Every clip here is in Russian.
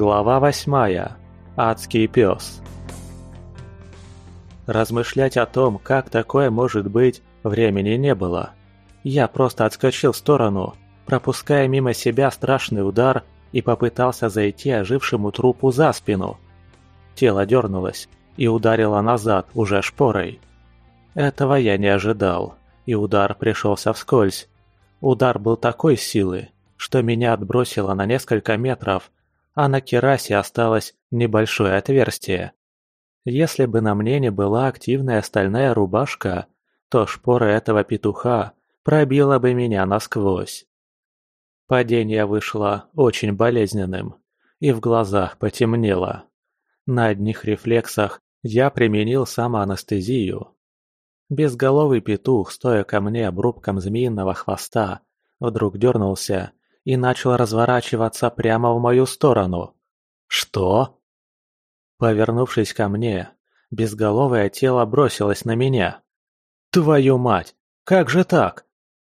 Глава восьмая. Адский пес. Размышлять о том, как такое может быть, времени не было. Я просто отскочил в сторону, пропуская мимо себя страшный удар и попытался зайти ожившему трупу за спину. Тело дернулось и ударило назад уже шпорой. Этого я не ожидал, и удар пришелся вскользь. Удар был такой силы, что меня отбросило на несколько метров – а на Кераси осталось небольшое отверстие. Если бы на мне была активная стальная рубашка, то шпора этого петуха пробила бы меня насквозь. Падение вышло очень болезненным, и в глазах потемнело. На одних рефлексах я применил самоанестезию. Безголовый петух, стоя ко мне обрубком змеиного хвоста, вдруг дернулся и начал разворачиваться прямо в мою сторону. «Что?» Повернувшись ко мне, безголовое тело бросилось на меня. «Твою мать! Как же так?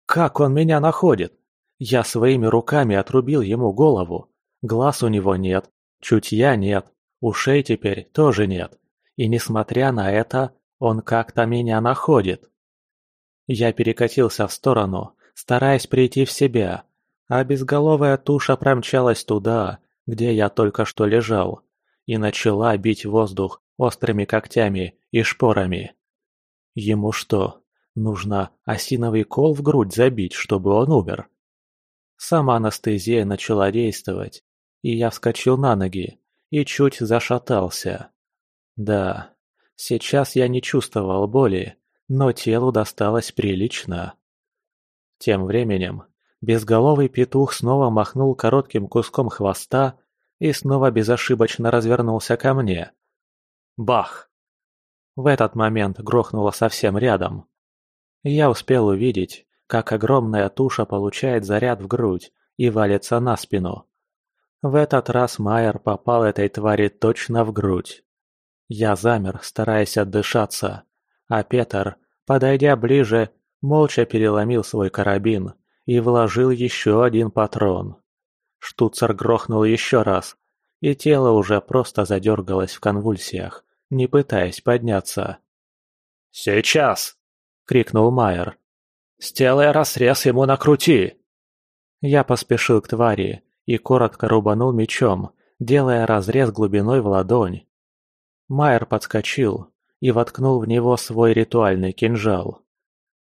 Как он меня находит? Я своими руками отрубил ему голову. Глаз у него нет, чутья нет, ушей теперь тоже нет. И несмотря на это, он как-то меня находит». Я перекатился в сторону, стараясь прийти в себя, а безголовая туша промчалась туда, где я только что лежал, и начала бить воздух острыми когтями и шпорами. Ему что, нужно осиновый кол в грудь забить, чтобы он умер? Сама анестезия начала действовать, и я вскочил на ноги и чуть зашатался. Да, сейчас я не чувствовал боли, но телу досталось прилично. Тем временем Безголовый петух снова махнул коротким куском хвоста и снова безошибочно развернулся ко мне. Бах! В этот момент грохнуло совсем рядом. Я успел увидеть, как огромная туша получает заряд в грудь и валится на спину. В этот раз Майер попал этой твари точно в грудь. Я замер, стараясь отдышаться, а Петр, подойдя ближе, молча переломил свой карабин и вложил еще один патрон. Штуцер грохнул еще раз, и тело уже просто задергалось в конвульсиях, не пытаясь подняться. «Сейчас!» — крикнул Майер. «Сделай разрез ему на крути!» Я поспешил к твари и коротко рубанул мечом, делая разрез глубиной в ладонь. Майер подскочил и воткнул в него свой ритуальный кинжал.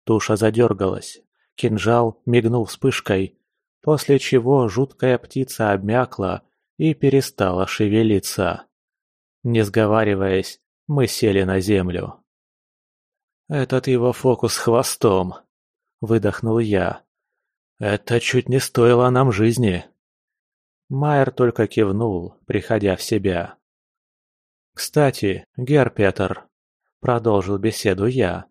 Туша задергалась, Кинжал мигнул вспышкой, после чего жуткая птица обмякла и перестала шевелиться. Не сговариваясь, мы сели на землю. «Этот его фокус хвостом», — выдохнул я. «Это чуть не стоило нам жизни». Майер только кивнул, приходя в себя. «Кстати, Герпетер», — продолжил беседу я,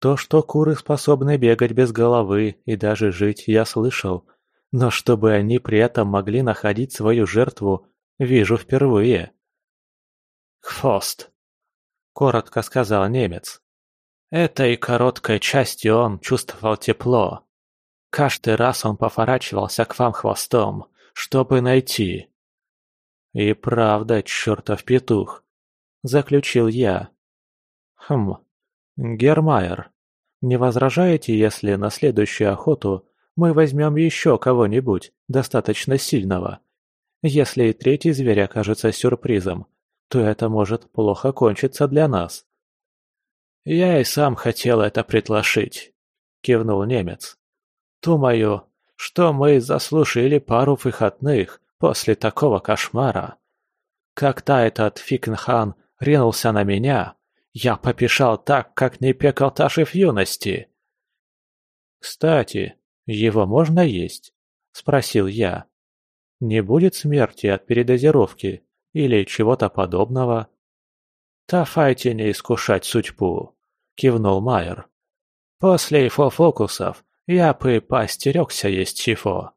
то, что куры способны бегать без головы и даже жить, я слышал. Но чтобы они при этом могли находить свою жертву, вижу впервые. «Хвост», — коротко сказал немец. Этой короткой частью он чувствовал тепло. Каждый раз он поворачивался к вам хвостом, чтобы найти. «И правда, чертов петух», — заключил я. «Хм, Гермайер. Не возражаете, если на следующую охоту мы возьмем еще кого-нибудь достаточно сильного? Если и третий зверь окажется сюрпризом, то это может плохо кончиться для нас. «Я и сам хотел это предложить», — кивнул немец. «Думаю, что мы заслужили пару выходных после такого кошмара. Когда этот Фикнхан ринулся на меня, я попешал так, как не пек Алташев в юности. «Кстати, его можно есть?» – спросил я. «Не будет смерти от передозировки или чего-то подобного?» «Тафайте не искушать судьбу», – кивнул Майер. «После его фокусов я бы постерегся есть чифо.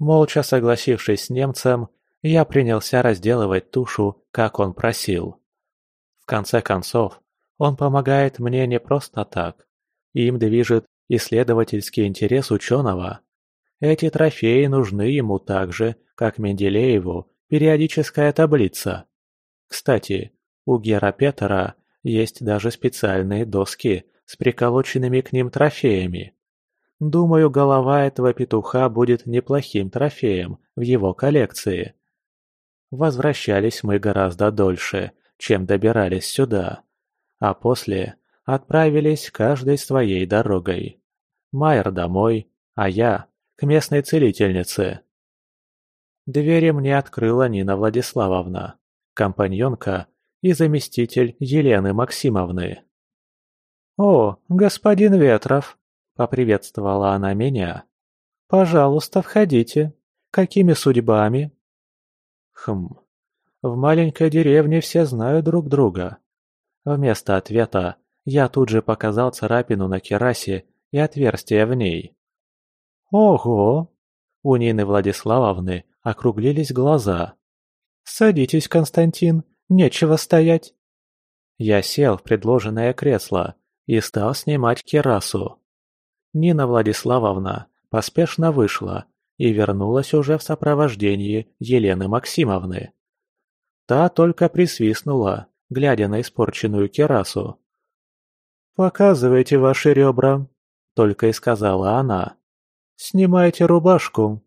Молча согласившись с немцем, я принялся разделывать тушу, как он просил конце концов, он помогает мне не просто так. Им движет исследовательский интерес ученого. Эти трофеи нужны ему так же, как Менделееву периодическая таблица. Кстати, у Гера Петера есть даже специальные доски с приколоченными к ним трофеями. Думаю, голова этого петуха будет неплохим трофеем в его коллекции. Возвращались мы гораздо дольше, чем добирались сюда, а после отправились каждой своей дорогой. Майер домой, а я к местной целительнице. Двери мне открыла Нина Владиславовна, компаньонка и заместитель Елены Максимовны. «О, господин Ветров!» — поприветствовала она меня. «Пожалуйста, входите. Какими судьбами?» «Хм, в маленькой деревне все знают друг друга. Вместо ответа я тут же показал царапину на керасе и отверстие в ней. «Ого!» У Нины Владиславовны округлились глаза. «Садитесь, Константин, нечего стоять!» Я сел в предложенное кресло и стал снимать керасу. Нина Владиславовна поспешно вышла и вернулась уже в сопровождении Елены Максимовны. Та только присвистнула, глядя на испорченную керасу. «Показывайте ваши ребра», — только и сказала она. «Снимайте рубашку».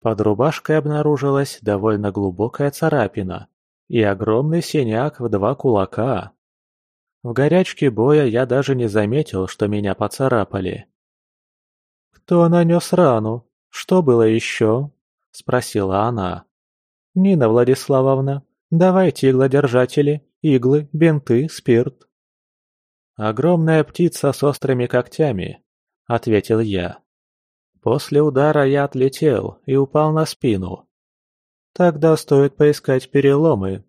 Под рубашкой обнаружилась довольно глубокая царапина и огромный синяк в два кулака. В горячке боя я даже не заметил, что меня поцарапали. «Кто нанес рану? Что было еще?» — спросила она нина владиславовна давайте иглодержатели иглы бинты спирт. Огромная птица с острыми когтями ответил я. После удара я отлетел и упал на спину. Тогда стоит поискать переломы.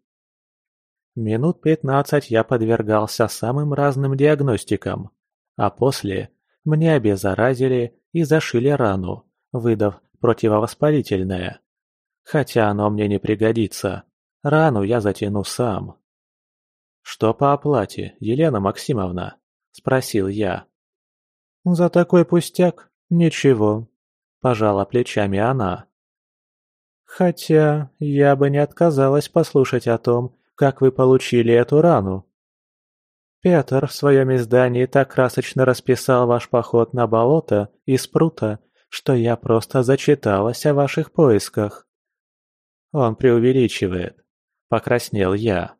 Минут пятнадцать я подвергался самым разным диагностикам а после мне обеззаразили и зашили рану выдав противовоспалительное хотя оно мне не пригодится. Рану я затяну сам». «Что по оплате, Елена Максимовна?» – спросил я. «За такой пустяк? Ничего», – пожала плечами она. «Хотя я бы не отказалась послушать о том, как вы получили эту рану». Петр в своем издании так красочно расписал ваш поход на болото из прута, что я просто зачиталась о ваших поисках. Он преувеличивает. Покраснел я.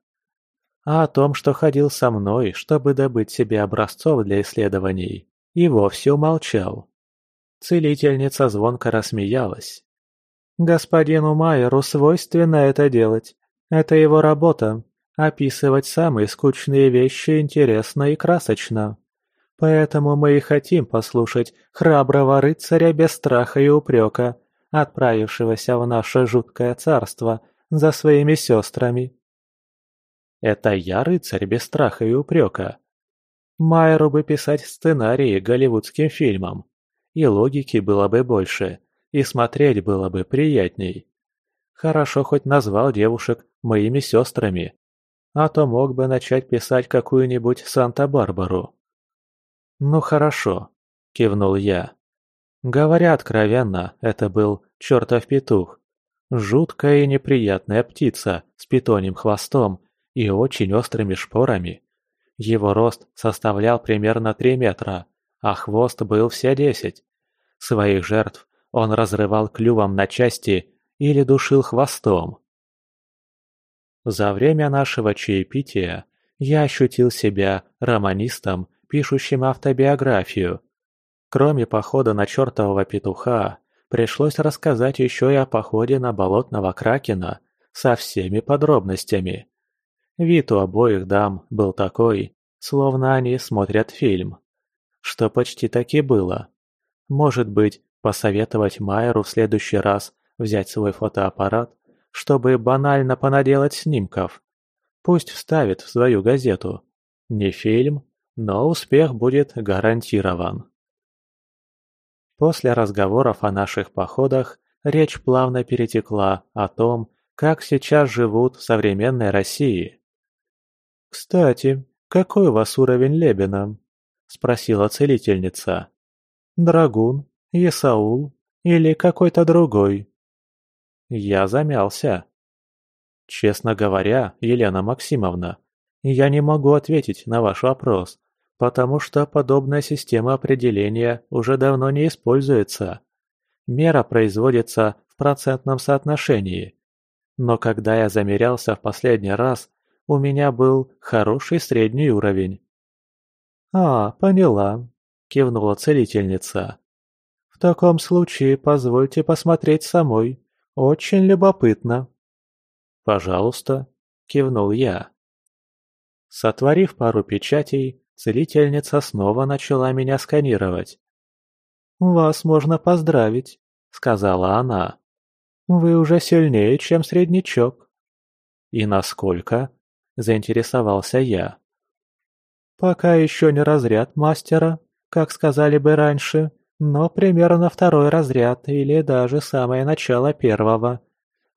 А о том, что ходил со мной, чтобы добыть себе образцов для исследований, и вовсе умолчал. Целительница звонко рассмеялась. «Господину Майеру свойственно это делать. Это его работа – описывать самые скучные вещи интересно и красочно. Поэтому мы и хотим послушать храброго рыцаря без страха и упрека, отправившегося в наше жуткое царство за своими сестрами. Это я рыцарь без страха и упрека. Майеру бы писать сценарии голливудским фильмам. И логики было бы больше, и смотреть было бы приятней. Хорошо хоть назвал девушек моими сестрами, а то мог бы начать писать какую-нибудь Санта-Барбару. «Ну хорошо», — кивнул я. Говорят откровенно, это был чертов петух. Жуткая и неприятная птица с питоним хвостом и очень острыми шпорами. Его рост составлял примерно 3 метра, а хвост был все 10. Своих жертв он разрывал клювом на части или душил хвостом. За время нашего чаепития я ощутил себя романистом, пишущим автобиографию – Кроме похода на чертового петуха, пришлось рассказать еще и о походе на болотного кракена со всеми подробностями. Вид у обоих дам был такой, словно они смотрят фильм. Что почти таки было. Может быть, посоветовать Майеру в следующий раз взять свой фотоаппарат, чтобы банально понаделать снимков. Пусть вставит в свою газету. Не фильм, но успех будет гарантирован. После разговоров о наших походах речь плавно перетекла о том, как сейчас живут в современной России. «Кстати, какой у вас уровень Лебена?» – спросила целительница. «Драгун? Исаул Или какой-то другой?» Я замялся. «Честно говоря, Елена Максимовна, я не могу ответить на ваш вопрос, потому что подобная система определения уже давно не используется. Мера производится в процентном соотношении. Но когда я замерялся в последний раз, у меня был хороший средний уровень. «А, поняла», – кивнула целительница. «В таком случае позвольте посмотреть самой. Очень любопытно». «Пожалуйста», – кивнул я. Сотворив пару печатей, Целительница снова начала меня сканировать. «Вас можно поздравить», — сказала она. «Вы уже сильнее, чем среднячок». «И насколько?» — заинтересовался я. «Пока еще не разряд мастера, как сказали бы раньше, но примерно второй разряд или даже самое начало первого.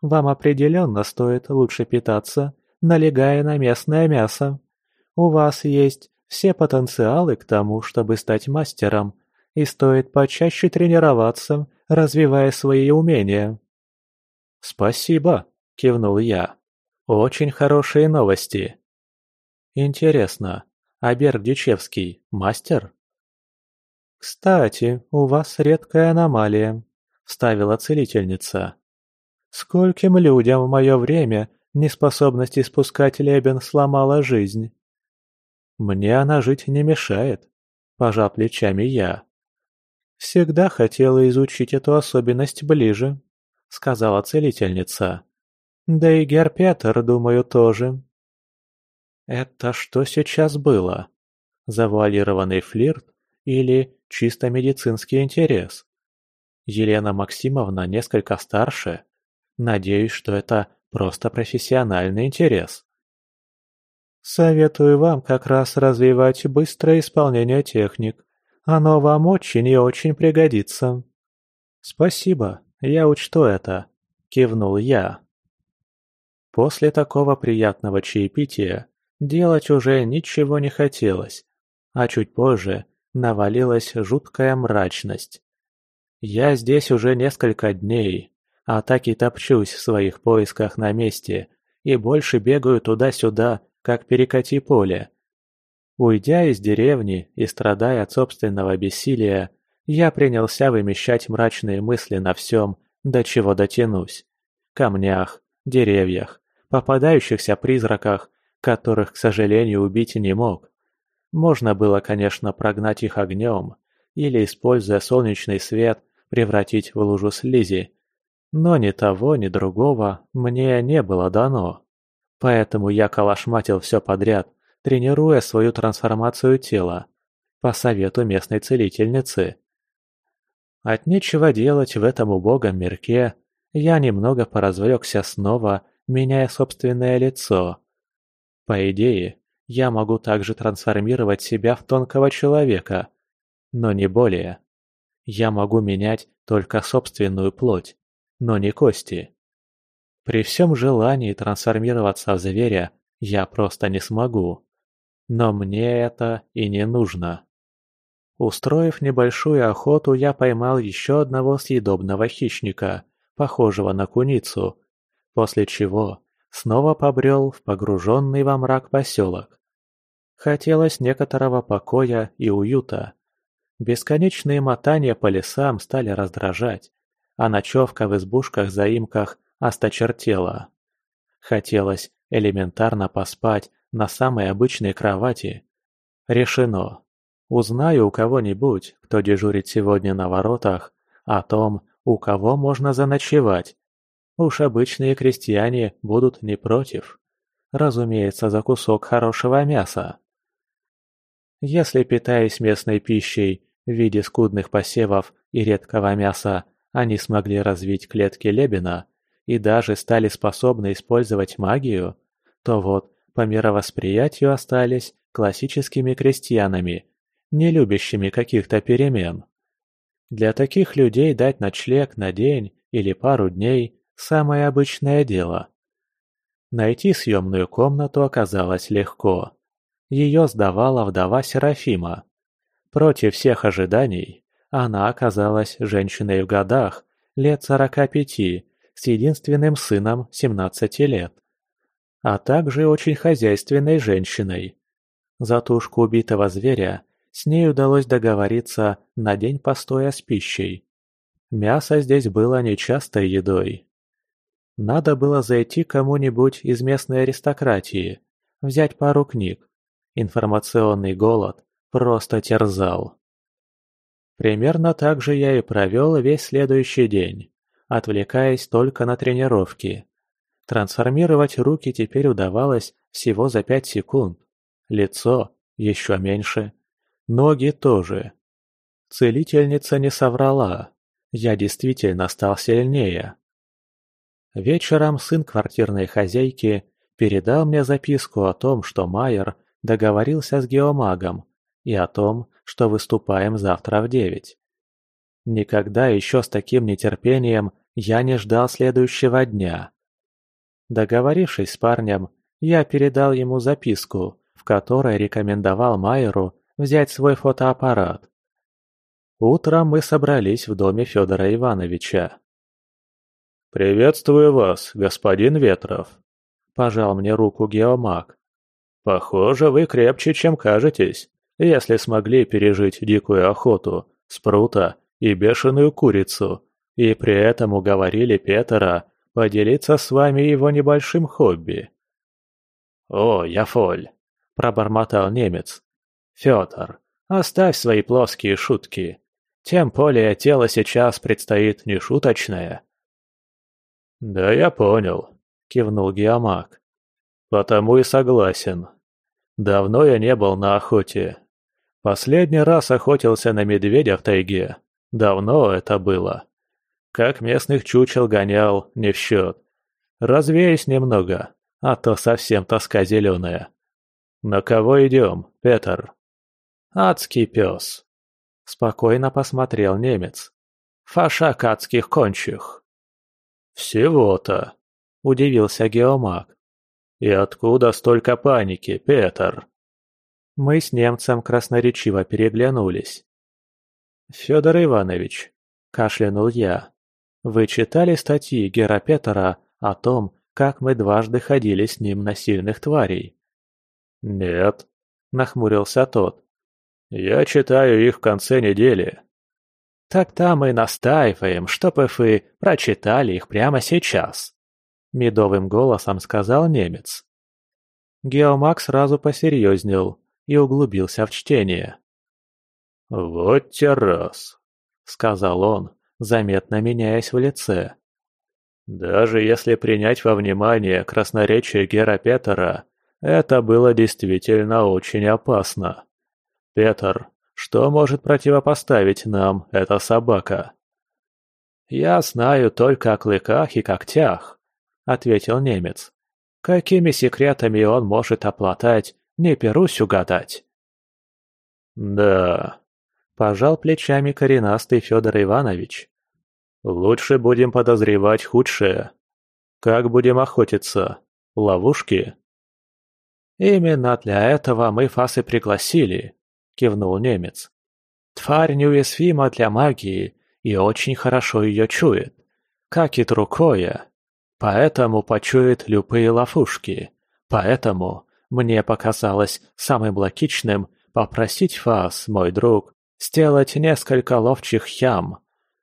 Вам определенно стоит лучше питаться, налегая на местное мясо. У вас есть все потенциалы к тому, чтобы стать мастером, и стоит почаще тренироваться, развивая свои умения». «Спасибо», — кивнул я. «Очень хорошие новости». «Интересно, а Бердичевский мастер?» «Кстати, у вас редкая аномалия», — вставила целительница. «Скольким людям в мое время неспособность испускать лебен сломала жизнь?» Мне она жить не мешает», – пожал плечами я. «Всегда хотела изучить эту особенность ближе», – сказала целительница. «Да и Герпетер, думаю, тоже». «Это что сейчас было? Завуалированный флирт или чисто медицинский интерес?» Елена Максимовна несколько старше. Надеюсь, что это просто профессиональный интерес. Советую вам как раз развивать быстрое исполнение техник. Оно вам очень и очень пригодится. Спасибо, я учту это, кивнул я. После такого приятного чаепития делать уже ничего не хотелось, а чуть позже навалилась жуткая мрачность. Я здесь уже несколько дней, а так и топчусь в своих поисках на месте и больше бегаю туда-сюда, как перекати поле. Уйдя из деревни и страдая от собственного бессилия, я принялся вымещать мрачные мысли на всем, до чего дотянусь. Камнях, деревьях, попадающихся призраках, которых, к сожалению, убить не мог. Можно было, конечно, прогнать их огнем или, используя солнечный свет, превратить в лужу слизи. Но ни того, ни другого мне не было дано. Поэтому я калашматил все подряд, тренируя свою трансформацию тела, по совету местной целительницы. От нечего делать в этом убогом мирке, я немного поразвлекся снова, меняя собственное лицо. По идее, я могу также трансформировать себя в тонкого человека, но не более. Я могу менять только собственную плоть, но не кости. При всем желании трансформироваться в зверя я просто не смогу. Но мне это и не нужно. Устроив небольшую охоту, я поймал еще одного съедобного хищника, похожего на куницу, после чего снова побрел в погруженный во мрак поселок. Хотелось некоторого покоя и уюта. Бесконечные мотания по лесам стали раздражать, а ночевка в избушках-заимках осточертела. Хотелось элементарно поспать на самой обычной кровати. Решено. Узнаю у кого-нибудь, кто дежурит сегодня на воротах, о том, у кого можно заночевать. Уж обычные крестьяне будут не против. Разумеется, за кусок хорошего мяса. Если, питаясь местной пищей, в виде скудных посевов и редкого мяса, они смогли развить клетки Лебена, и даже стали способны использовать магию, то вот по мировосприятию остались классическими крестьянами, не любящими каких-то перемен. Для таких людей дать ночлег на день или пару дней – самое обычное дело. Найти съемную комнату оказалось легко. Ее сдавала вдова Серафима. Против всех ожиданий она оказалась женщиной в годах, лет сорока пяти, с единственным сыном семнадцати лет, а также очень хозяйственной женщиной. За тушку убитого зверя с ней удалось договориться на день постоя с пищей. Мясо здесь было нечастой едой. Надо было зайти кому-нибудь из местной аристократии, взять пару книг. Информационный голод просто терзал. Примерно так же я и провел весь следующий день отвлекаясь только на тренировки. Трансформировать руки теперь удавалось всего за пять секунд. Лицо еще меньше. Ноги тоже. Целительница не соврала. Я действительно стал сильнее. Вечером сын квартирной хозяйки передал мне записку о том, что Майер договорился с геомагом и о том, что выступаем завтра в девять. Никогда еще с таким нетерпением я не ждал следующего дня. Договорившись с парнем, я передал ему записку, в которой рекомендовал Майеру взять свой фотоаппарат. Утром мы собрались в доме Федора Ивановича. «Приветствую вас, господин Ветров», – пожал мне руку геомаг. «Похоже, вы крепче, чем кажетесь, если смогли пережить дикую охоту, спрута и бешеную курицу, и при этом уговорили Петера поделиться с вами его небольшим хобби». «О, я фоль», — пробормотал немец. «Федор, оставь свои плоские шутки. Тем более тело сейчас предстоит нешуточное». «Да я понял», — кивнул геомаг. «Потому и согласен. Давно я не был на охоте. Последний раз охотился на медведя в тайге. Давно это было». Как местных чучел гонял, не в счет. Развеясь немного, а то совсем тоска зеленая. На кого идем, Петр? Адский пес. Спокойно посмотрел немец. Фашак адских кончих. Всего-то, удивился геомаг. И откуда столько паники, Петр? Мы с немцем красноречиво переглянулись. «Федор Иванович», — кашлянул я, вы читали статьи Гера Петера о том, как мы дважды ходили с ним на сильных тварей. «Нет», — нахмурился тот. «Я читаю их в конце недели». «Так-то мы настаиваем, чтоб вы прочитали их прямо сейчас», — медовым голосом сказал немец. Геомаг сразу посерьезнел и углубился в чтение. «Вот те раз», — сказал он заметно меняясь в лице. Даже если принять во внимание красноречие Гера Петера, это было действительно очень опасно. Петр, что может противопоставить нам эта собака? «Я знаю только о клыках и когтях», — ответил немец. «Какими секретами он может оплатать, не перусь угадать». «Да», — пожал плечами коренастый Федор Иванович. Лучше будем подозревать худшее. Как будем охотиться? Ловушки?» «Именно для этого мы вас и пригласили», — кивнул немец. «Тварь неуязвима для магии и очень хорошо ее чует, как и трукоя, Поэтому почует любые ловушки. Поэтому мне показалось самым логичным попросить вас, мой друг, сделать несколько ловчих ям,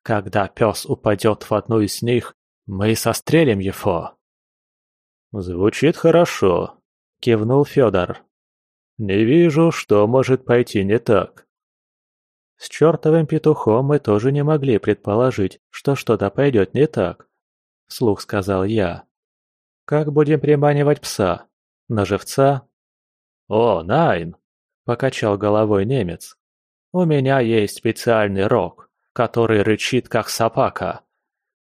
когда пес упадет в одну из них, мы сострелим его». «Звучит хорошо», — кивнул Федор. «Не вижу, что может пойти не так». С чертовым петухом мы тоже не могли предположить, что что-то пойдет не так, — вслух сказал я. «Как будем приманивать пса? На живца?» «О, Найн!» — покачал головой немец. «У меня есть специальный рог который рычит, как собака.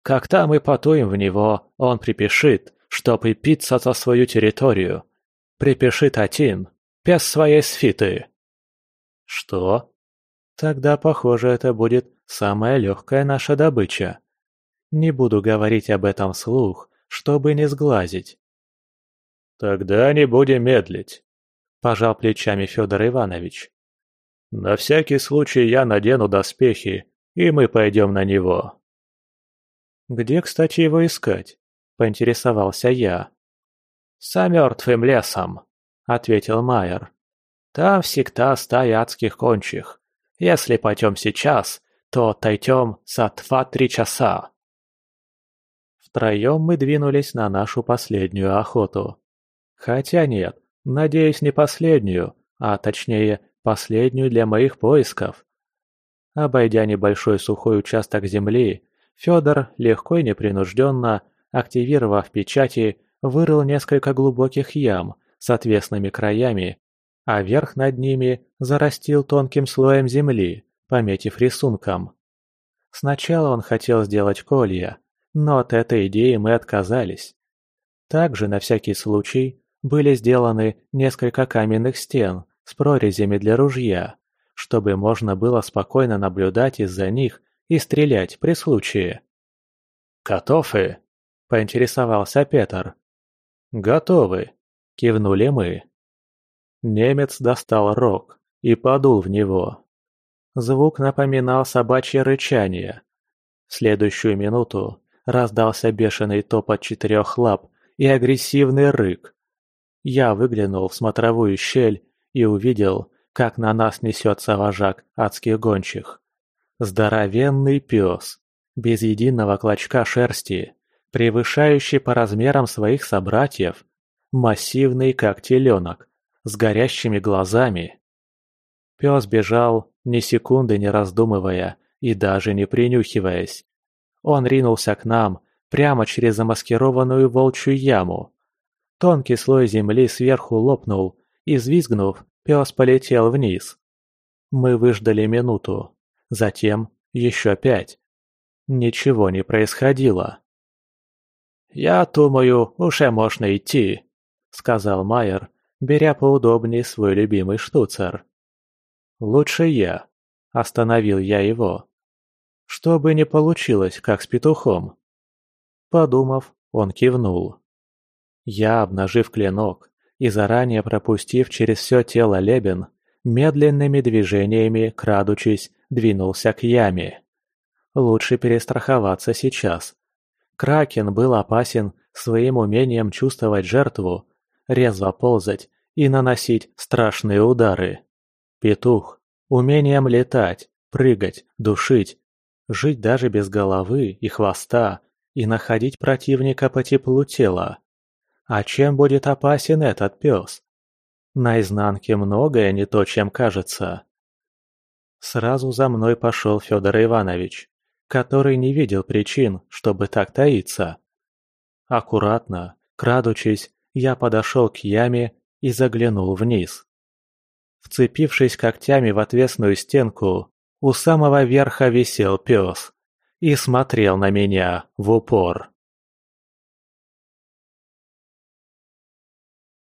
Когда мы потуем в него, он припешит, чтобы питься за свою территорию. Припешит один, без своей свиты. Что? Тогда, похоже, это будет самая легкая наша добыча. Не буду говорить об этом слух, чтобы не сглазить. Тогда не будем медлить, пожал плечами Федор Иванович. На всякий случай я надену доспехи и мы пойдем на него». «Где, кстати, его искать?» – поинтересовался я. «Со мертвым лесом», – ответил Майер. «Там всегда стая адских кончих. Если пойдем сейчас, то отойдем за два-три часа». Втроем мы двинулись на нашу последнюю охоту. Хотя нет, надеюсь, не последнюю, а точнее, последнюю для моих поисков обойдя небольшой сухой участок земли, Федор легко и непринужденно, активировав печати, вырыл несколько глубоких ям с отвесными краями, а верх над ними зарастил тонким слоем земли, пометив рисунком. Сначала он хотел сделать колья, но от этой идеи мы отказались. Также на всякий случай были сделаны несколько каменных стен с прорезями для ружья, чтобы можно было спокойно наблюдать из-за них и стрелять при случае. «Готовы?» – поинтересовался Петр. «Готовы!» – кивнули мы. Немец достал рог и подул в него. Звук напоминал собачье рычание. В следующую минуту раздался бешеный топот четырех лап и агрессивный рык. Я выглянул в смотровую щель и увидел, как на нас несется вожак адских гончих. Здоровенный пес, без единого клочка шерсти, превышающий по размерам своих собратьев, массивный как теленок, с горящими глазами. Пес бежал, ни секунды не раздумывая и даже не принюхиваясь. Он ринулся к нам, прямо через замаскированную волчью яму. Тонкий слой земли сверху лопнул, и, взвизгнув, перераспалить полетел вниз. Мы выждали минуту, затем еще пять. Ничего не происходило. «Я думаю, уже можно идти», — сказал Майер, беря поудобнее свой любимый штуцер. «Лучше я», — остановил я его. «Чтобы не получилось, как с петухом». Подумав, он кивнул. Я, обнажив клинок, и заранее пропустив через все тело Лебен, медленными движениями, крадучись, двинулся к яме. Лучше перестраховаться сейчас. Кракен был опасен своим умением чувствовать жертву, резво ползать и наносить страшные удары. Петух – умением летать, прыгать, душить, жить даже без головы и хвоста и находить противника по теплу тела а чем будет опасен этот пес? На изнанке многое не то, чем кажется. Сразу за мной пошел Федор Иванович, который не видел причин, чтобы так таиться. Аккуратно, крадучись, я подошел к яме и заглянул вниз. Вцепившись когтями в отвесную стенку, у самого верха висел пес и смотрел на меня в упор.